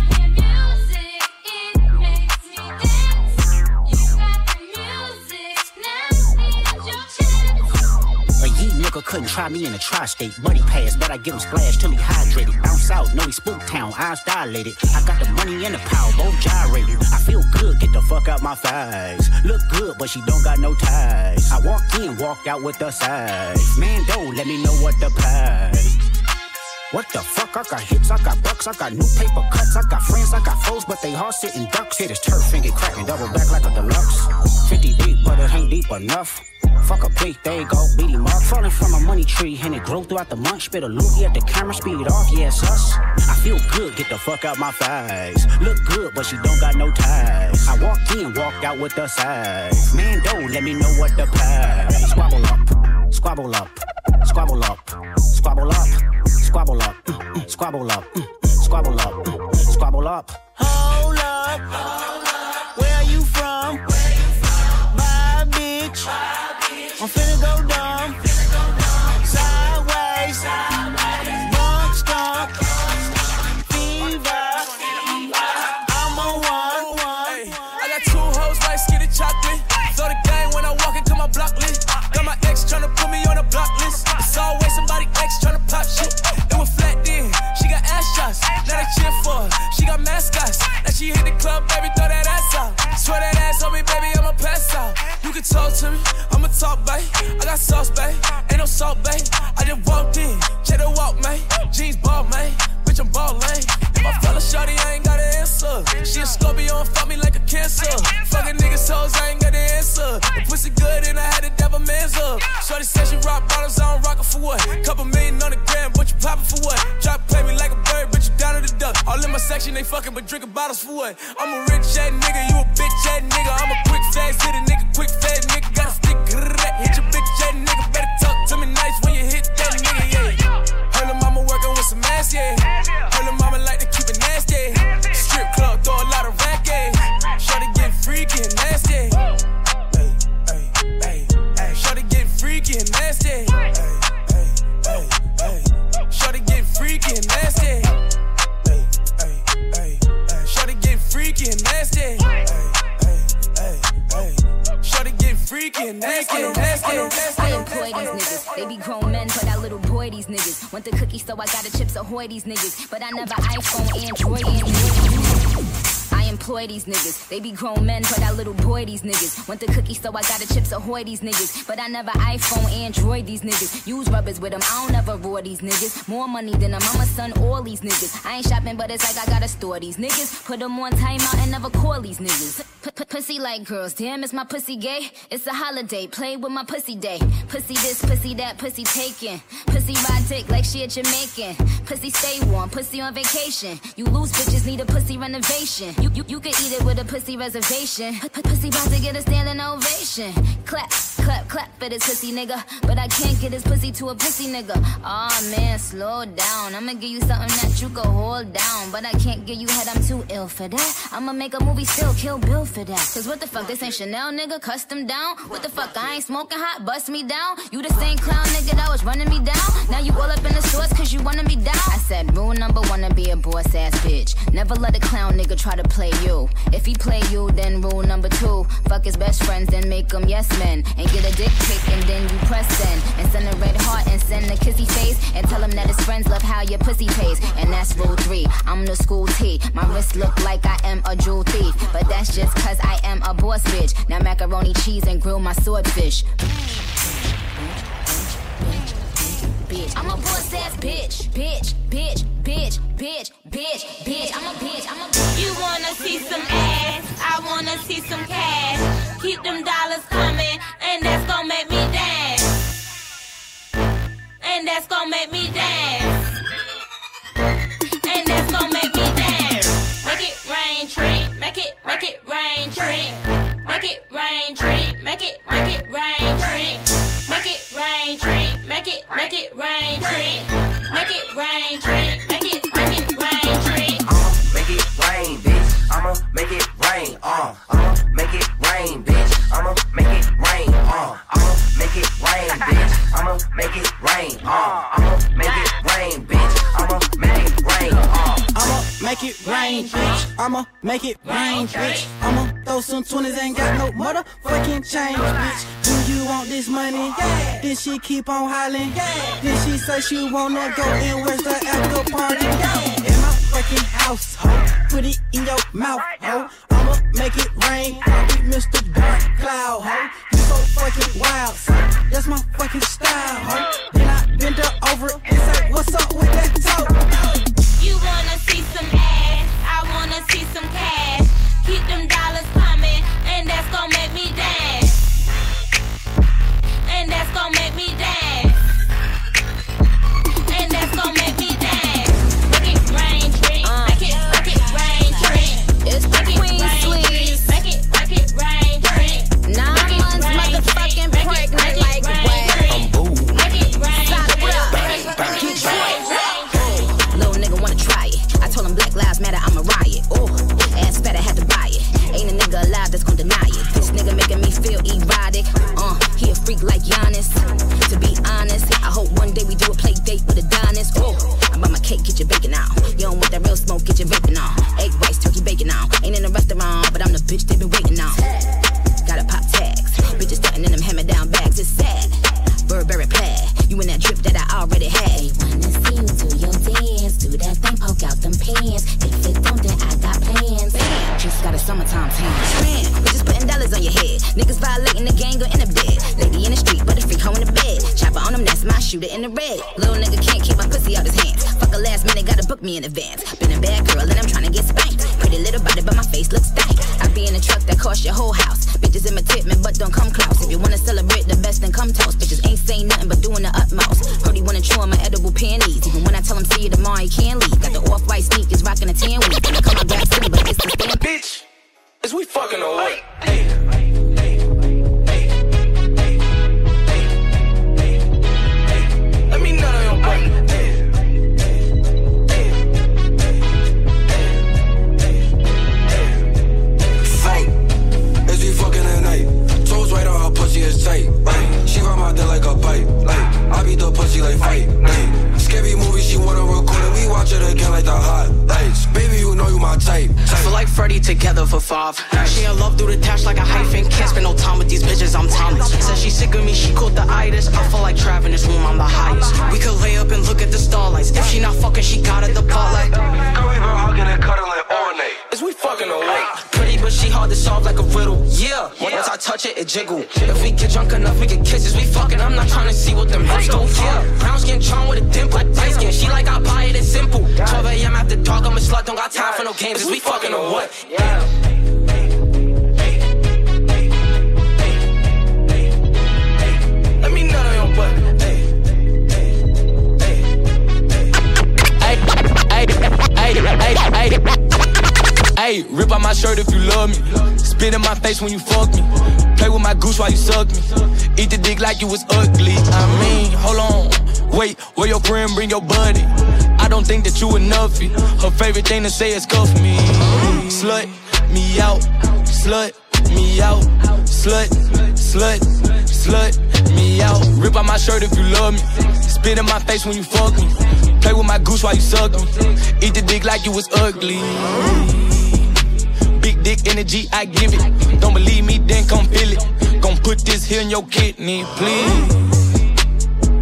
Nigga couldn't try me in a tri-state. Buddy pass, but I give him splash till he hydrated. Bounce out, know he spook town, eyes dilated. I got the money and the power, both gyrating. I feel good, get the fuck out my thighs. Look good, but she don't got no ties. I walked in, walked out with the size. Man, don't let me know what the price. What the fuck? I got hits, I got bucks, I got new paper cuts, I got friends, I got foes, but they all sitting ducks. Hit his turf and get cracking, double back like a deluxe. 50 deep, but it ain't deep enough. Fuck a there you go, beat him up. Falling from a money tree and it grow throughout the month. Spit a loogie at the camera, speed off, yeah, us. I feel good, get the fuck out my face. Look good, but she don't got no ties. I walked in, walked out with the size. Man, don't let me know what the pay. Squabble up, squabble up, squabble up, squabble up, squabble up, mm, mm, squabble up, mm, squabble up, squabble up. Hold up. Now they cheer for her. She got mascots. Now she hit the club, baby, throw that ass out. Swear that ass on me, baby, I'ma pass out. You can talk to me, I'ma talk, babe. I got sauce, babe. Ain't no salt, babe. I just walked in, check the walk, man. Jeans ball, man. Bitch, I'm ballin'. If I fell shorty, I ain't got an answer. She a Scorpio and fuck me like a cancer. Fucking niggas hoes, I ain't got the answer. The pussy good and I had to dab a man's up. Shorty said she rock bottles, I don't rock it for what? Couple million on the gram, but you poppin' for what? Drop play me like a bird, bitch, you down to the duck. All in my section, they fucking, but drinking bottles for what? I'm a rich ass nigga, you a bitch ass nigga. I'm a quick fast hit a nigga, quick fast nigga. Got a stick, hit your bitch ass nigga. Better talk to me nice when you hit that nigga, yeah. Her little mama working with some ass, yeah. These niggas. But I never Employ these niggas. They be grown men, but I little boy these niggas. Want the cookie, so I got the chips ahoy these niggas. But I never iPhone, Android these niggas. Use rubbers with them, I don't ever roar these niggas. More money than a mama, son, all these niggas. I ain't shopping, but it's like I gotta store these niggas. Put them on timeout and never call these niggas. Pussy like girls, damn, is my pussy gay? It's a holiday, play with my pussy day. Pussy this, pussy that, pussy taking. Pussy ride dick like she a Jamaican. Pussy stay warm, pussy on vacation. You lose bitches, need a pussy renovation. You, you, you can eat it with a pussy reservation. P- pussy about to get a standing ovation. Clap, clap, clap for this pussy nigga. But I can't get this pussy to a pussy nigga. Aw man, slow down. I'ma give you something that you can hold down. But I can't give you head, I'm too ill for that. I'ma make a movie still, kill Bill for that. Cause what the fuck, this ain't Chanel nigga, custom down. What the fuck, I ain't smoking hot, bust me down. You the same clown nigga that was running me down. Now you all up in the stores cause you wanna be down. I said rule number one to be a boss ass bitch. Never let a clown nigga try to play you. If he play you, then rule number two. Fuck his best friends, then make them yes men. And get a dick pic and then you press send. And send a red heart and send a kissy face. And tell him that his friends love how your pussy tastes. And that's rule three. I'm the school T. My wrist look like I am a jewel thief. But that's just cause I am a boss bitch. Now macaroni cheese and grill my swordfish. Bitch, I'm a boss ass bitch, bitch, bitch, bitch, bitch, bitch, bitch. I'm a bitch, I'm a bitch. You wanna see some ass? I wanna see some cash. Make it rain, tree. Make it rain, tree. Make it, make it rain, tree. Make it rain, tree. Make it, make it rain, tree. Make it rain, bitch. I'ma make it rain, uh. I'ma make it rain, bitch. I'ma make it rain, uh. I'ma make it rain, bitch. I'ma make it rain, uh. Make it rain, bitch. I'ma make it rain, bitch. I'ma throw some 20s, ain't got no motherfucking change, bitch. Do you want this money? Yeah. Then she keep on hollering. Yeah. Then she say she wanna go and where's the after party? Yeah. In my fucking house, ho. Put it in your mouth, ho. I'ma make it rain. I'll be Mr. Dark Cloud, ho. You so fucking wild, son. That's my fucking style, ho. Then I bend her over and say, what's up with that toe? Wanna see some ass? I wanna see some cash. Keep them dollars coming, and that's gonna make me dance. And that's gonna make me dance. freak like Giannis. To be honest, I hope one day we do a play date with Adonis. Oh, I buy my cake, get your bacon out. You don't want that real smoke, get your vaping on. Egg whites, turkey bacon out. Ain't in a restaurant, but I'm the bitch they been waiting. Was ugly. I mean, hold on. Wait, where your friend bring your buddy? I don't think that you enough. Her favorite thing to say is cuff me. Slut me out. Slut me out. Slut, slut, slut me out. Rip out my shirt if you love me. Spit in my face when you fuck me. Play with my goose while you suck me. Eat the dick like you was ugly. Big dick energy, I give it. Don't believe me, then come feel it. Put this here in your kidney, please.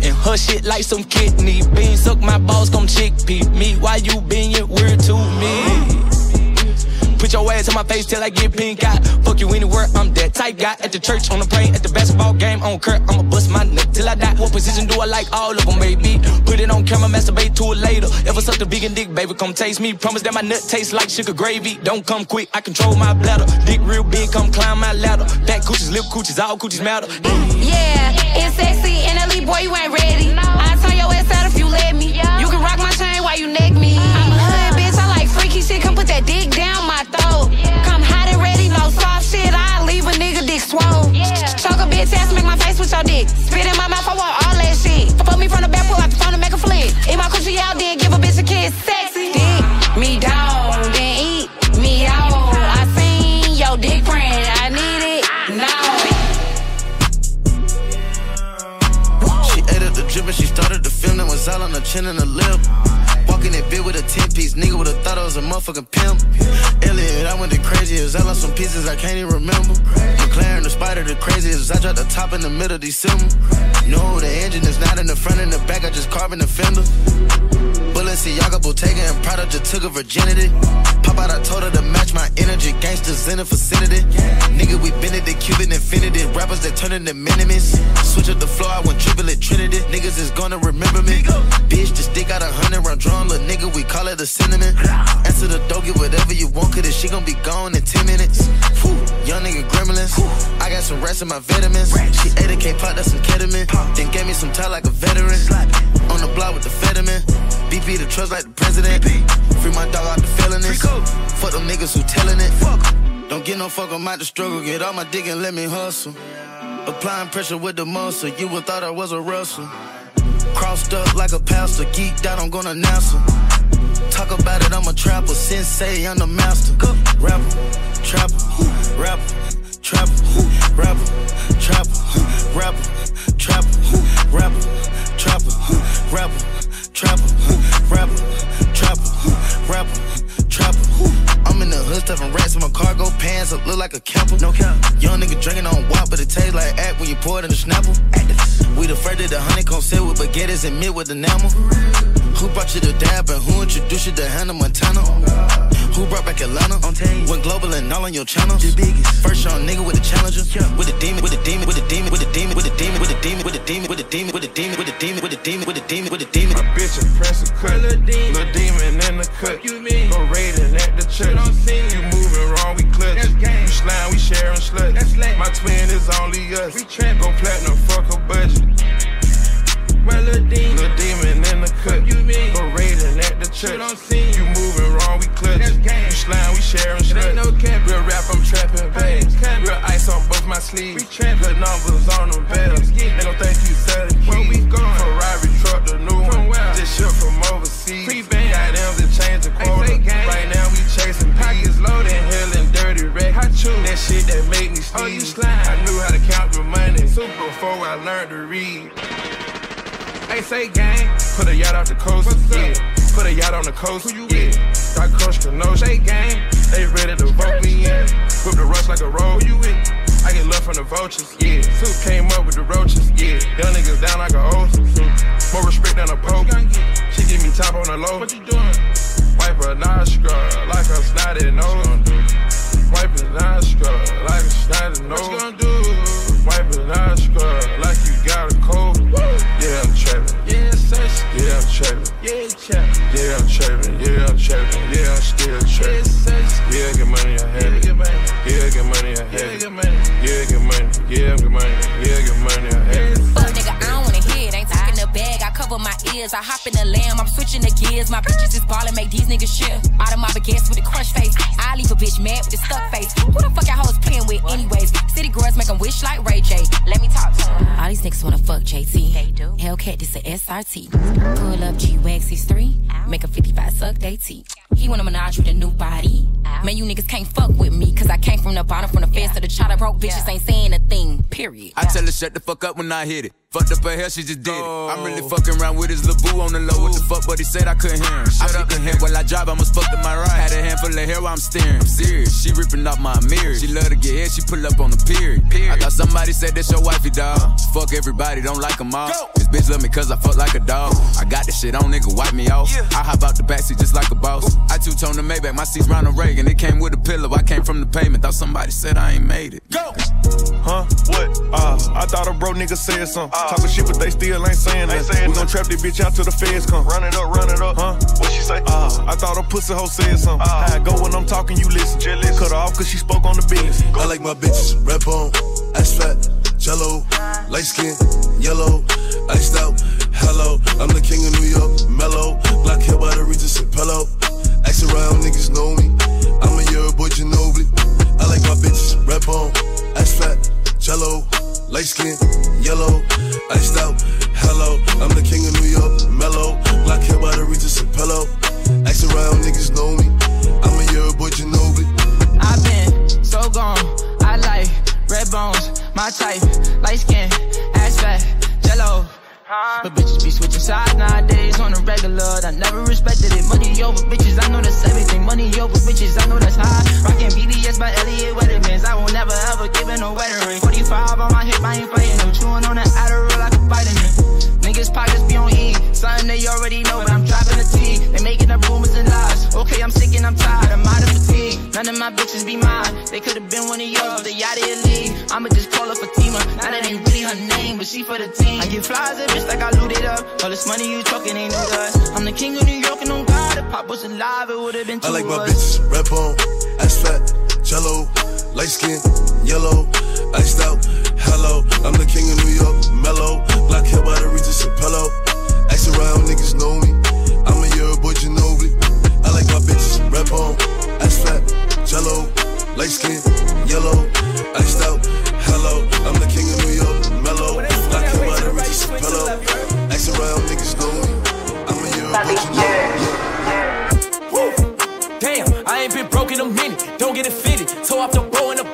And her shit like some kidney beans. Suck my balls, come chickpea me. Why you being weird to me? Put your ass in my face till I get pink eye. Fuck you anywhere, I'm that type guy. At the church, on the plane, at the basketball game, on court, I'ma bust my neck till I die. What position do I like? All of them, baby. Put it on camera, masturbate to it later. Ever sucked a vegan dick, baby, come taste me. Promise that my nut tastes like sugar gravy. Don't come quick, I control my bladder. Dick real big, come climb my ladder. Back coochies, lip coochies, all coochies matter. Mm. Yeah, it's sexy and elite, boy, you ain't ready. I turn your ass out if you let me. You can rock my chain while you neck me. Nigga dick swole. Choke a bitch ass, make my face with your dick. Spit in my mouth, I want all that shit. Fuck me from the back, pull out the phone and make a flick. Eat my coochie out, then give a bitch a kiss. Sexy. Dick me down, then eat me out. I seen your dick print, I need it now. She ate up the drip and she started the film that was all on her chin and her lip. Walking that bit with a 10 piece, nigga would have thought I was a motherfucking pimp. Elliot, I went the craziest, I lost some pieces I can't even remember. McLaren, the spider, the craziest, I dropped the top in the middle of December. No, the engine is not in the front and the back, I just carbon the fender. Balenciaga, Bottega, and Prada just took her virginity. Pop out, I told her to match my energy. Gangsters in the vicinity. Nigga, we been at the Cuban infinity. Rappers that turn into minimies. Switch up the floor, I went triple it Trinity. Niggas is gonna remember me. Bitch, we call cinnamon. Answer the door, get whatever you want, cause she gon' be gone in 10 minutes. Young nigga gremlins. I got some rest in my vitamins. She ate a K pop, that's some ketamine. Then gave me some tie like a veteran. On the block with the fetamin. BP the trust like the president. Free my dog out the felonies. Fuck them niggas who telling it. Fuck. Don't get no fuck, I'm out the struggle. Get all my dick and let me hustle. Applying pressure with the muscle. You would thought I was a Russell. Crossed up like a pastor. Geeked out, I'm gonna announce. Talk about it, I'm a trapper. Sensei, I'm the master. Rapper, trapper, rapper, trapper, rapper, trapper, rapper, trapper, rapper, trapper, rapper, trapper, rapper, trapper, rapper, trapper. I'm in the hood stuffing rats in my cargo pants. I look like a camper. No cap. Young nigga drinking on wop, but it tastes like act when you pour it in the snapple. We we the first of the honeycomb set with baguettes and mid with enamel. Who brought you to Dab and who introduced you to Hannah Montana? Who brought back Atlanta? Went global and all on your channels. The biggest. First young nigga with a challenger. With a demon, with a demon, with a demon, with a demon, with a demon, with a demon, with a demon, with a demon, with a demon, with a demon, with a demon, with a demon, with a demon. My bitch a press a cut. Little demon in the cut. Go raiding at the church. You moving wrong, we clutch. You slime, we sharing sluts. My twin is only us. Go platinum, fuck a budget. Little demon in the cut. Go raiding at the church. You moving wrong, we clutch. You slime, we sharing sluts. Real rap, I'm trapping bags. Real ice on both my sleeves. Good numbers on them bells. They gon' think you selling keys. Where we going? Ferrari truck, the new from one. Just shipped from overseas. Got them to change the quota. Right now we chasing pockets loaded, hell dirty wreck. That shit that made me sneeze. I knew how to count the money. Super before I learned to read. Hey, say gang. Put a yacht off the coast. yeah. Put a yacht on the coast. Who you yeah. Got Coach Cano. Say gang. They ready to vote me in. Whip the rush like a roll. Who you with? I get love from the vultures. Yeah. Soup came up with the roaches. Yeah. Young niggas down like a oath. More respect than a pope. She give me top on the low. What you doing? Wipe a nostril like a snotty nose. Wipe a nostril like a snotty nose. What you gonna do? Wipe a nostril like you got a cold. Yeah, I'm trapping. Yeah. Yeah, I'm trapping. Yeah, trapping. Yeah, I'm trapping. Yeah, I'm trapping. Yeah, I'm still trapping. Yeah, get money, I had it. Yeah, get money, I had it. Yeah, get money. Yeah, get money. Yeah, get my ears. I hop in the lamb, I'm switching the gears. My bitches is ballin', make these niggas shift. Out of my baguettes with a crush face. I leave a bitch mad with a stuck face. Who the fuck y'all hoes playing with, anyways? City girls make 'em wish like Ray J. Let me talk to to 'em. All these niggas wanna fuck JT. They do. Hellcat, this a SRT. Pull up G-Wax, he's three. Make a 55 suck, they teeth. He wanna menage with a new body. Man, you niggas can't fuck with me, cause I came from the bottom, from the fence to the chopper. Broke bitches ain't saying a thing, period. I tell her shut the fuck up when I hit it. Fucked up her hair, she just did it. I'm really fucking around with his lil' on the low. What the fuck, but he said I couldn't hear him. Shut up and head while I drive, I must fuck to my right. Had a handful of hair while I'm steering. I'm serious, she ripping off my mirror. She love to get hit, she pull up on the period. I thought somebody said that's your wifey, dog. Fuck everybody, don't like them all. This bitch love me cause I fuck like a dog. I got this shit on, nigga, wipe me off. Yeah. I hop out the backseat just like a boss. I two-tone the Maybach, my seat's Ronald Reagan. It came with a pillow, I came from the pavement. Thought somebody said I ain't made it. Go! Huh? What? Uh, I thought a bro nigga said something. Talking shit, but they still ain't saying that. We gon' trap this bitch out till the feds come. Run it up, run it up. Huh? What she say? Uh, I thought a pussy hoe said something. How I go when I'm talking, you listen. Cut her off cause she spoke on the business. I like my bitches red bone, ass fat, jello, light skin, yellow, iced out. Hello, I'm the king of New York, mellow. Black hair by the Regis and pillow. Ask around, niggas know me. I'm a year boy Ginobili. I like my bitches red bone, ass fat, jello, light skin, yellow, iced out. Hello, I'm the king of New York, mellow. Black hair by the Regis and pillow. Ask around, niggas know me. I'm a year boy Ginobili. I've been so gone. I like red bones, my type, light skin, ass fat, jello. But bitches be switching sides nowadays on the regular. I never respected it. Money over bitches, I know that's everything. Money over bitches, I know that's high. Rockin' BBS by Elliot Weathermans. I will never ever give in a wedding ring. 45 on my hip, I ain't fighting them. Chewing on that Adderall like a vitamin. Niggas pockets be on E. Something they already know, but I'm dropping the T. They making up rumors and lies. Okay, I'm sick and I'm tired. I'm out of fatigue. None of my bitches be mine. They could have been one of yours, they out of your league. I'ma just call her Fatima. Now that ain't really her name, but she for the team. I get flies at bitch like I looted up. All this money you talking ain't new to us. I'm the king of New York and on God. If Pop was alive, it would have been two I like my bitches red bone, ass fat, jello, light skin, yellow, iced out. Hello, I'm the king of New York, mellow. Black hair by the Regis pillow. Ask around, niggas know me. I'm a year boy Ginobili. I like my bitches red bone, ass fat, jello, light skin, yellow, iced out. Hello, I'm the king of New York, mellow. Black hair by the Regis and pillow. Ask around, niggas know me. I'm a year boy Ginobili. Damn, I ain't been broke in a minute. Don't get it fitted. Toe off the bow in a billy. Fucking in the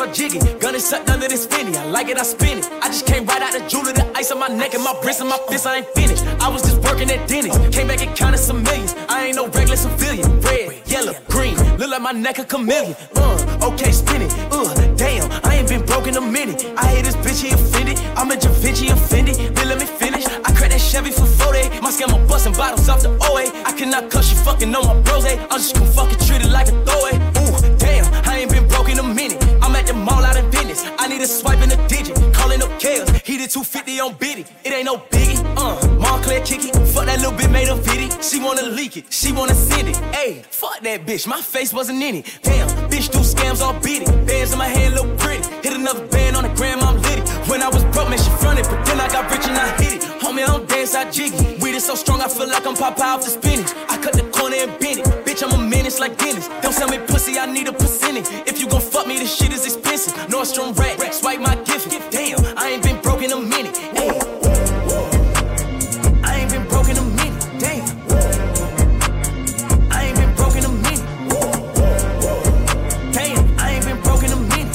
or jiggy. Gun is shut under this finny. I like it, I spin it. I just came right out the jeweler, the ice on my neck and my wrist and my fist, I ain't finished. I was just working at Denny's, came back and counted some millions. I ain't no regular civilian. Red, yellow, green, look like my neck a chameleon. Uh, okay, spin it. Uh, damn, I ain't been broke in a minute. I hate this bitch, he offended. I'm a Da Vinci offended. Then let me finish. I cracked that Chevy for 40. My scammer busting bottles off the OA. I cannot cuss you fucking on my bros, eh? I'm just gonna fucking treat it like a throwaway. Ooh, damn, I ain't been broke in a minute. 250 on Biddy. It ain't no biggie. Uh, Montclair kicky. Fuck that little bit made a video. She wanna leak it. She wanna send it. Ayy, fuck that bitch. My face wasn't in it. Damn, bitch do scams all beat it. Bands in my hand look pretty. Hit another band on the gram, I'm litty. When I was broke, man, she fronted. But then I got rich and I hit it. Homie, I don't dance, I jiggy. Weed is so strong, I feel like I'm Popeye off the spinach. I cut the corner and bend it. Bitch, I'm a menace like Dennis. Don't sell me pussy, I need a percentage. If you gon' fuck me, this shit is expensive. Nordstrom rack, swipe my gift. Damn, I ain't been broke in a minute. Ayy. I ain't been broke in a minute. Damn. I ain't been broke in a minute. Damn, I ain't been broke in a minute.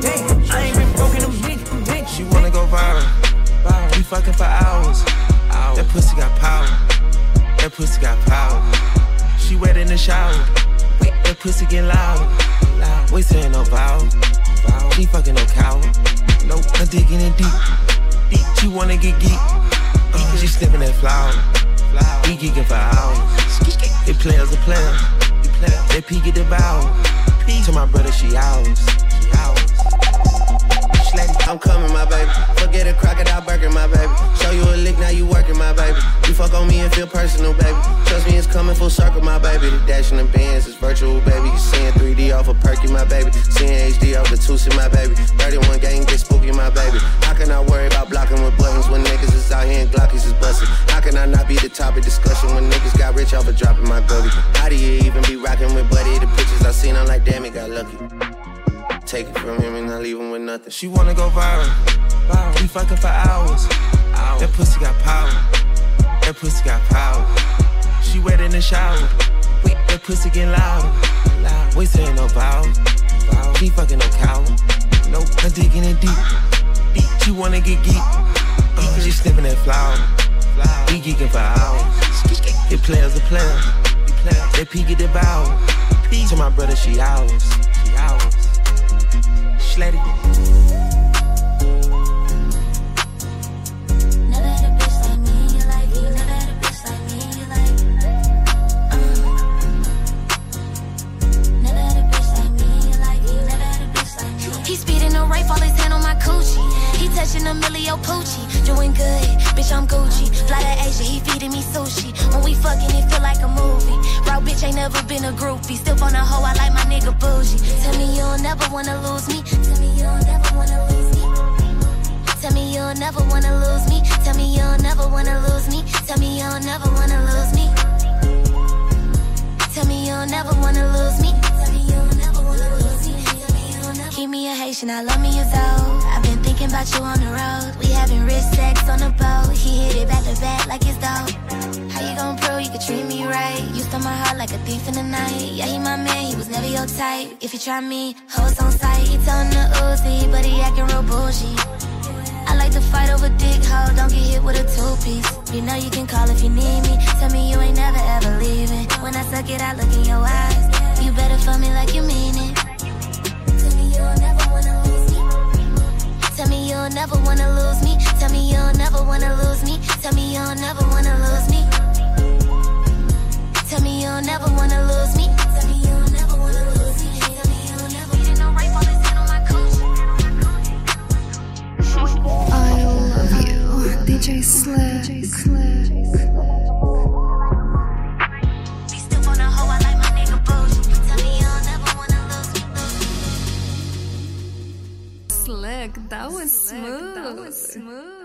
Damn, I ain't been broke in a minute. She wanna go viral. We fucking for hours. That pussy got power. Pussy got power. She wet in the shower. That pussy get loud. We saying no vowel. She fucking no cow. Nope, I'm digging in deep. Deep. She wanna get geek. Uh, she sniffing that flower. We geeking for hours. They players are players. They peek at the bow. To my brother, she ours. She ours. I'm coming, my baby. Forget a crocodile burger, my baby. Show you a lick, now you working, my baby. You fuck on me and feel personal, baby. Trust me, it's coming full circle, my baby. The dash in the bands is virtual, baby. You seeing 3D off a of perky, my baby. Seeing HD off the Tusi, my baby. 31 gang get spooky, my baby. How can I worry about blocking with buttons when niggas is out here and Glockies is busting? How can I not be the topic discussion when niggas got rich off of dropping my gully? How do you even be rocking with Buddy? The pictures I seen, I'm like, damn, it got lucky. Take it from him and I leave him with nothing. She wanna go viral. We fucking for hours. That pussy got power. That pussy got power. She wet in the shower. That pussy get loud. We saying no vow. She fucking no cow. Nope, I'm digging it deep. She wanna get geek. Uh, she sniffing that flower. We geeking for hours. It players are players. They peek at the bow. To my brother. She ours. Schletty. Never touching a millio poochie. Doing good, bitch, I'm Gucci. Fly to Asia, he feeding me sushi. When we fucking, it feel like a movie. Raw bitch ain't never been a groupie. Still on a hoe, I like my nigga bougie. Tell me you'll never wanna lose me. Tell me you'll never wanna lose me. Tell me you'll never wanna lose me. Tell me you'll never wanna lose me. Tell me you'll never wanna lose me. Tell me you'll never wanna lose me. Keep me a Haitian, I love me a Zoe. I've been thinking about you on the road. We having rich sex on the boat. He hit it back to back like it's dope. How you gon' prove you could treat me right? You stole my heart like a thief in the night. Yeah, he my man, he was never your type. If you try me, hoes on sight. He tellin' the Uzi, but he acting real bougie. I like to fight over dick hoe, don't get hit with a two-piece. You know you can call if you need me. Tell me you ain't never ever leaving. When I suck it, I look in your eyes. You better fuck me like you mean it. You'll never wanna lose me. Tell me you'll never wanna lose me. Tell me you'll never wanna lose me. Tell me you'll never wanna lose me. Tell me you'll never wanna lose me. Tell me you'll never. You didn't know rape all this hand on my I love you, DJ Slick. DJ Still Slick, that was smooth. That was smooth.